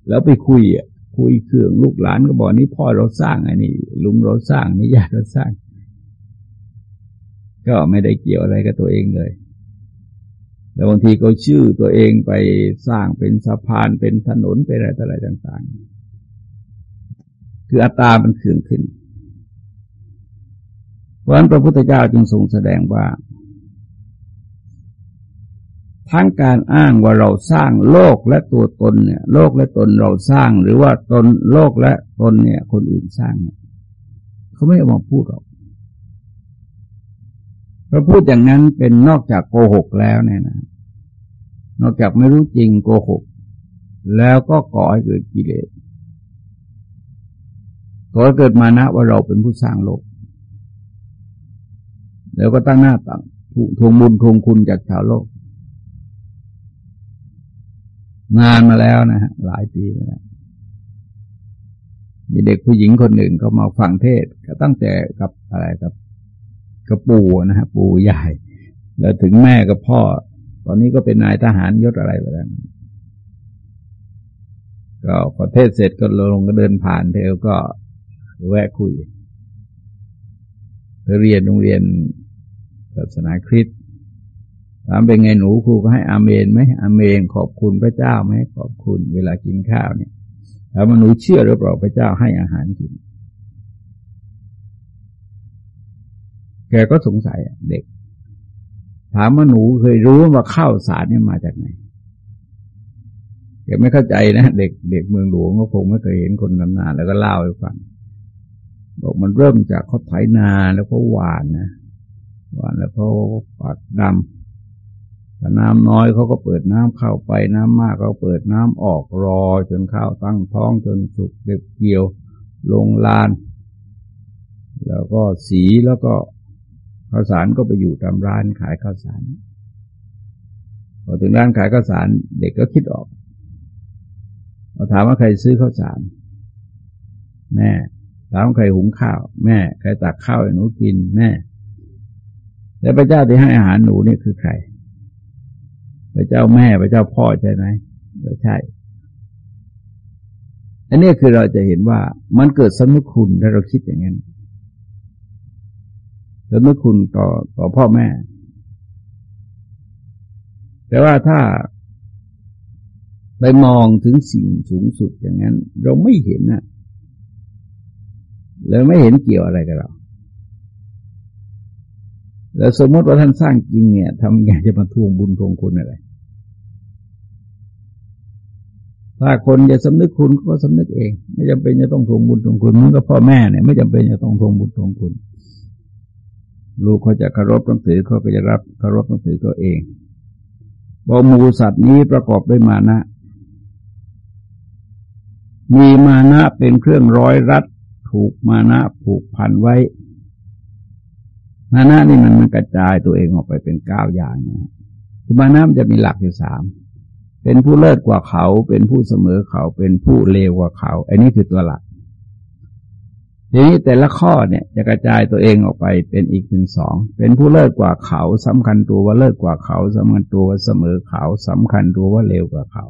แล้วไปคุยอะ คุยเครื่องลูกหลานก็บอกนี่พ่อเราสร้างอันนี้ลุงเราสร้างนี่ญาติเราสร้าง ก็ไม่ได้เกี่ยวอะไรกับตัวเองเลยแล้วบางทีก็ชื่อตัวเองไปสร้างเป็นสะพานเป็นถนนเป็นอะไรต่ออะไรต่าง ๆ คืออัตตามันเขื่องขึ้น เพราะนั้นพระพุทธเจ้าจึงทรงแสดงว่า ทั้งการอ้างว่าเราสร้างโลกและตัวตนเนี่ย โลกและตนเราสร้าง หรือว่าตนโลกและตนเนี่ย คนอื่นสร้างเนี่ยเขาไม่เอามาพูดหรอกพระพูดอย่างนั้นเป็นนอกจากโกหกแล้วเนี่ยนะ นอกจากไม่รู้จริงโกหก แล้วก็ก่อให้เกิดกิเลสก่อให้เกิดมานะว่าเราเป็นผู้สร้างโลก แล้วก็ตั้งหน้าตั้งทวงบุญทวงคุณจากชาวโลก งานมาแล้วนะฮะหลายปีแล้วมีเด็กผู้หญิงคนหนึ่งเขามาฟังเทศก็ตั้งแต่กับอะไรกับกับปู่นะฮะปูใหญ่ แล้วถึงแม่กับพ่อ ตอนนี้ก็เป็นนายทหารยศอะไรไปแล้วก็พอเทศเสร็จก็ลงก็เดินผ่านเทวก็แวะคุยเรียนโรงเรียนศาสนาคริสต์ ถามเป็นไงหนูครูก็ให้อาเมนไหมอาเมนขอบคุณพระเจ้าไหมขอบคุณเวลากินข้าวเนี่ยถามว่าหนูเชื่อหรือเปล่าพระเจ้าให้อาหารกิน แกก็สงสัยเด็ก ถามว่าหนูเคยรู้ว่าข้าวสารเนี่ยมาจากไหนแกไม่เข้าใจนะเด็กเด็กเมืองหลวงก็คงไม่เคยเห็นคนนานๆแล้วก็เล่าให้ฟังบอกมันเริ่มจากเขาไถนาแล้วก็หวานนะหวานแล้วเขาปักดำ ถ้าน้ำน้อยเขาก็เปิดน้ำเข้าไปน้ำมากเขาเปิดน้ำออกรอ จนข้าวตั้งท้องจนสุกเด็บเกี่ยวลงลาน แล้วก็สีแล้วก็ข้าวสารก็ไปอยู่ตามร้านขายข้าวสารพอถึงร้านขายข้าวสารเด็กก็คิดออกเราถามว่าใครซื้อข้าวสาร แม่ ถามใครหุงข้าว แม่ ใครตักข้าวให้หนูกินแม่ แล้วพระเจ้าที่ให้อาหารหนูนี่คือใคร พระเจ้าแม่พระเจ้าพ่อใช่ไหมก็ใช่ อันนี้คือเราจะเห็นว่ามันเกิดสมุคุณถ้าเราคิดอย่างนั้นสมุคุณต่อต่อพ่อแม่ แต่ว่าถ้าไปมองถึงสิ่งสูงสุดอย่างนั้น เราไม่เห็นนะแล้วไม่เห็นเกี่ยวอะไรกับเรา แล้วสมมติว่าท่านสร้างจริงเนี่ยทำไงจะมาทวงบุญทวงคุณอะไร ถ้าคนจะสำนึกคุณก็สำนึกเอง ไม่จำเป็นจะต้องทวงบุญทวงคุณเหมันก็พ่อแม่เนี่ยไม่จำเป็นจะต้องทวงบุญทวงคุณ ลูกเขาจะเคารพหนังสือเขาก็จะรับเคารพหนังสือตัวเองบอมูสัตว์นี้ประกอบด้วยมานะ มีมานะเป็นเครื่องร้อยรัด ถูกมานะผูกพันไว้ มานะนี่มันมันกระจายตัวเองออกไปเป็นเก้าอย่างนะมานะมันจะมีหลักอยู่สามเป็นผู้เลิศกว่าเขา เป็นผู้เสมอเขา เป็นผู้เลวกว่าเขา อันนี้คือตัวหลัก ทีนี้แต่ละข้อเนี่ยจะกระจายตัวเองออกไปเป็นอีกเป็นสอง เป็นผู้เลิศกว่าเขาสำคัญตัวว่าเลิศกว่าเขาสำคัญตัวว่าเสมอเขาสำคัญตัวว่าเลวกว่าเขา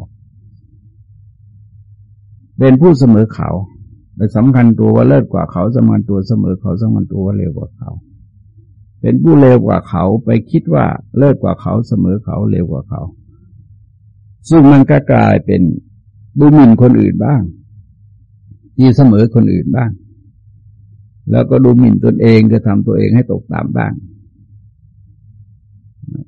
เป็นผู้เสมอเขาไปสำคัญตัวว่าเลิศกว่าเขาสำคัญตัวเสมอเขาสำคัญตัวว่าเลวกว่าเขา เป็นผู้เลวกว่าเขาไปคิดว่าเลิศกว่าเขาเสมอเขาเลวกว่าเขา ซึ่งมันก็กลายเป็นดูหมิ่นคนอื่นบ้างที่เสมอคนอื่นบ้าง แล้วก็ดูหมิ่นตนเองก็ทำตัวเองให้ตกตามบ้าง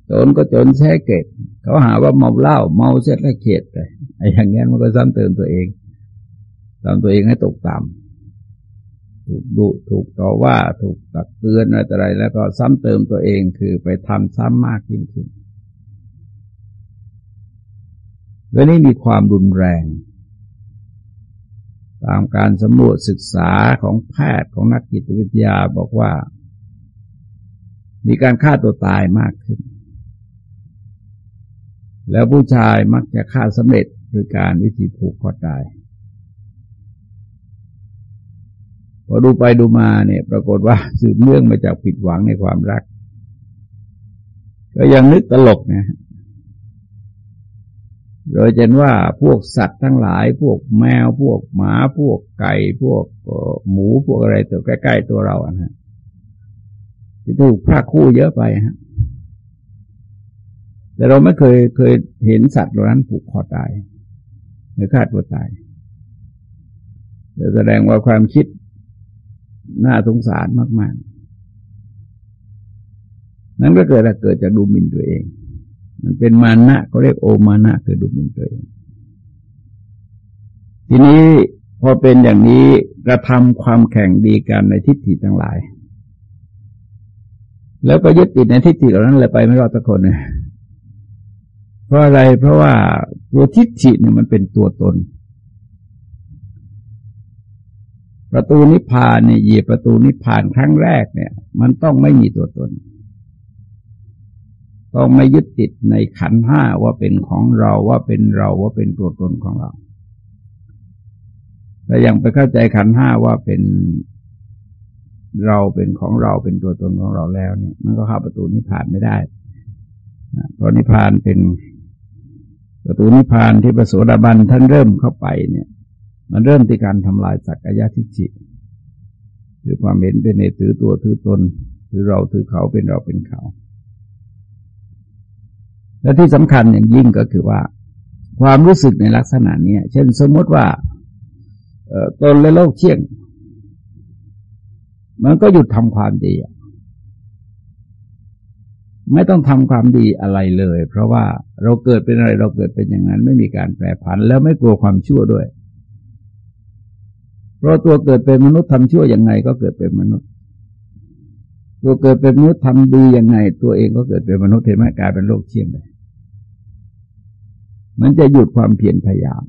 จนก็จนแท้เกตเขาหาว่าเมาเหล้าเมาเส็จแล้วเข็ดเลยไอ้อย่างงี้มันก็ซ้ำเติมตัวเองทำตัวเองให้ตกต่ำ ถูกดุถูกต่อว่าถูกตักเตือนอะไร แล้วก็ซ้ำเติมตัวเองคือไปทำซ้ำมากยิ่งขึ้นเรื่องนี้มีความรุนแรง ตามการสำรวจศึกษาของแพทย์ของนักจิตวิทยาบอกว่า มีการฆ่าตัวตายมากขึ้น แล้วผู้ชายมักจะฆ่าสำเร็จโดยการวิธีผูกคอตาย พอดูไปดูมาเนี่ย ปรากฏว่าสืบเนื่องมาจากผิดหวังในความรัก ก็ยังนึกตลกนะโดยเห็นว่าพวกสัตว์ทั้งหลาย พวกแมว พวกหมา พวกไก่ พวกหมู พวกอะไรตัวใกล้ ๆ ตัวเราอะนะที่ถูกพราคู่เยอะไปฮะ แต่เราไม่เคยเคยเห็นสัตว์เหล่านั้นผูกคอตายหรือฆ่าตัวตายจะแสดงว่าความคิด น่าสงสารมากๆ นั้นก็เกิดเกิดจากดูหมิ่นตัวเอง มันเป็นมานะเขาเรียกโอมานะคือดูหมิ่นตัวเอง ทีนี้พอเป็นอย่างนี้กระทำความแข่งดีกันในทิฏฐิทั้งหลาย แล้วก็ยึดติดในทิฏฐิเหล่านั้นเลยไปไม่รอดสักคนเลยเพราะอะไรเพราะว่าตัวทิฏฐิเนี่ยมันเป็นตัวตน ประตูนิพพานเนี่ยเหยียบประตูนิพพานครั้งแรกเนี่ย มันต้องไม่มีตัวตน ต้องไม่ยึดติดในขันห้าว่าเป็นของเราว่าเป็นเราว่าเป็นตัวตนของเราแต่ยังไปเข้าใจขันห้าว่าเป็นเราเป็นของเราเป็นตัวตนของเราแล้วเนี่ย มันก็เข้าประตูนิพพานไม่ได้เพราะนิพพานเป็นประตูนิพพานที่พระโสดาบันท่านเริ่มเข้าไปเนี่ย มันเริ่มที่การทำลายสักกายทิจิคือความเห็นเป็นในถือตัวถือตนถือเราถือเขาเป็นเราเป็นเขา และที่สำคัญอย่างยิ่งก็คือว่า ความรู้สึกในลักษณะนี้เช่นสมมติว่าตนและโลกเชี่ยง มันก็หยุดทำความดีไม่ต้องทำความดีอะไรเลย เพราะว่าเราเกิดเป็นอะไรเราเกิดเป็นอย่างนั้น ไม่มีการแปรผัน แล้วไม่กลัวความชั่วด้วย เพราะตัวเกิดเป็นมนุษย์ทำชั่วยังไงก็เกิดเป็นมนุษย์ ตัวเกิดเป็นมนุษย์ทำดียังไง ตัวเองก็เกิดเป็นมนุษย์เห็นไหมกลายเป็นโลกเชี่ยงเลยมันจะหยุดความเพียรพยายาม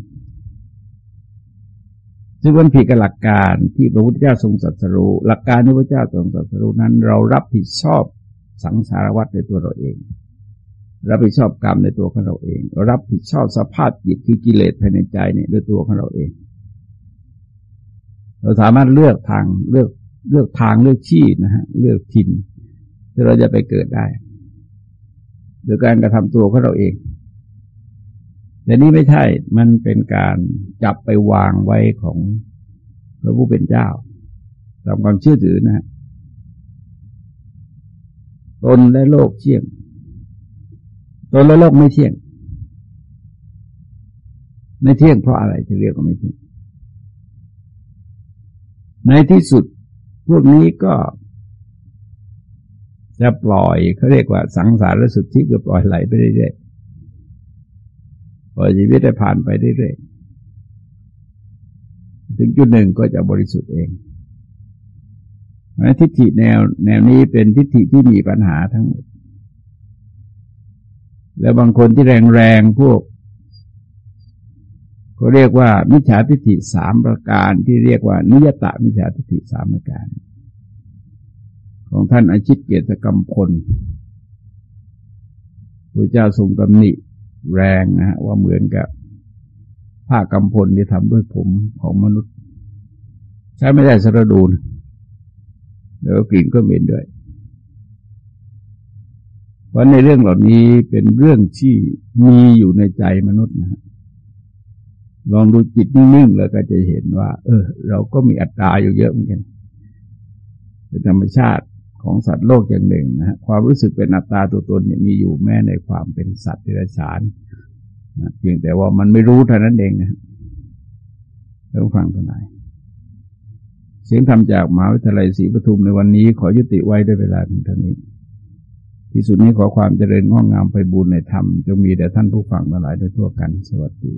ซึ่งมันผิดกับหลักการที่พระพุทธเจ้าทรงสัตรู้หลักการที่พระเจ้าทรงสัตรู้นั้น เรารับผิดชอบสังสารวัฏในตัวเราเอง รับผิดชอบกรรมในตัวของเราเอง รับผิดชอบสภาพจิตคือกิเลสภายในใจเนี่ยด้วยตัวของเราเอง เราสามารถเลือกทางเลือกเลือกทางเลือกที่นะฮะเลือกถิ่นที่เราจะไปเกิดได้โดยการกระทำตัวของเราเองแต่นี่ไม่ใช่ มันเป็นการจับไปวางไว้ของพระผู้เป็นเจ้าตามความเชื่อถือนะฮะตนและโลกเที่ยง ตนและโลกไม่เที่ยง ไม่เที่ยงเพราะอะไรจะเรียกว่าไม่เที่ยง ในที่สุดพวกนี้ก็จะปล่อยเขาเรียกว่าสังสารสุดที่ก็ปล่อยไหลไปเรื่อยๆปล่อยชีวิตได้ผ่านไปเรื่อยๆถึงจุดหนึ่งก็จะบริสุทธิ์เองทิฏฐิแนวแนวนี้เป็นทิฏฐิที่มีปัญหาทั้งหมดแล้วบางคนที่แรงๆพวก เขาเรียกว่ามิจฉาทิฏฐิสามประการที่เรียกว่านิยตะมิจฉาทิฏฐิสามประการ ของท่านอาชิตเกียรติกรรมพลพระเจ้าทรงตำหนิแรงนะฮะว่าเหมือนกับผ้ากำพลที่ทำด้วยผมของมนุษย์ ใช้ไม่ได้สระดูนแล้วกลิ่นก็เหม็นด้วยเพราะในเรื่องเหล่านี้เป็นเรื่องที่มีอยู่ในใจมนุษย์นะฮะ ลองดูจิตนิ่งๆแล้วก็จะเห็นว่า เออ เราก็มีอัตตาอยู่เยอะเหมือนกันเป็นธรรมชาติของสัตว์โลกอย่างหนึ่งนะความรู้สึกเป็นอัตตาตัวตนเนี่ยมีอยู่แม้ในความเป็นสัตว์ที่ไรฉานเพียงแต่ว่ามันไม่รู้เท่านั้นเองนะต้องฟังทนายเสียงธรรมจากมหาวิทยาลัยศรีปทุมในวันนี้ขอยุติไว้ด้วยเวลาเพียงเท่านี้ที่สุดนี้ขอความเจริญงอกงามไปบูรณนธรรมจงมีแด่ท่านผู้ฟังมาหลายโดยทั่วกัน สวัสดี